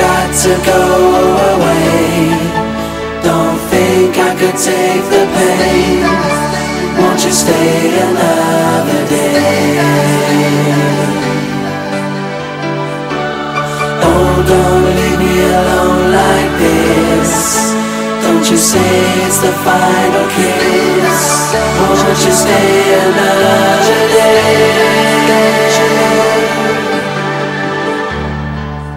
got to go away. Don't think I could take the pain. Won't you stay another day? Oh, don't leave me alone like this. Don't you say it's the final kiss. Won't you stay another day?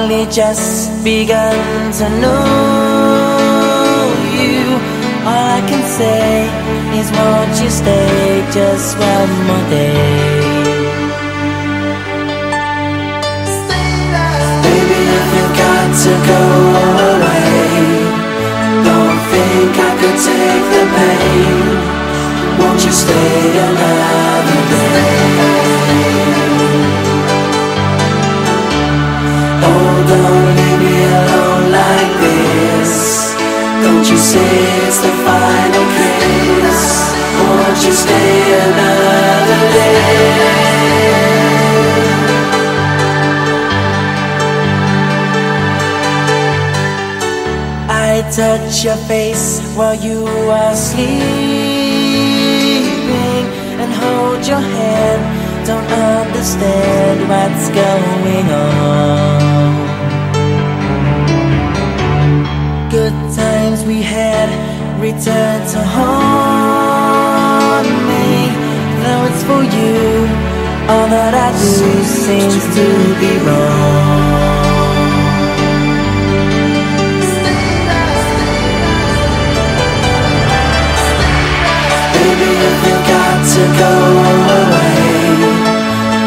Only just begun to know you. All I can say is, won't you stay just one more day? Baby, if you got to go away, don't think I could take the pain. Won't you stay another day? Don't leave me alone like this. Don't you say it's the final kiss. Won't you stay another day? I touch your face while you are sleeping and hold your hand. Don't understand what's going on. All that I do seems to be wrong. Baby, if you got to go away,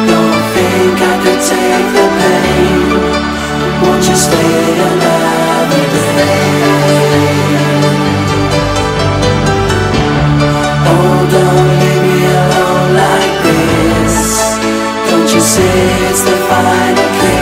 don't think I could take the pain. Won't you stay This is the final kiss.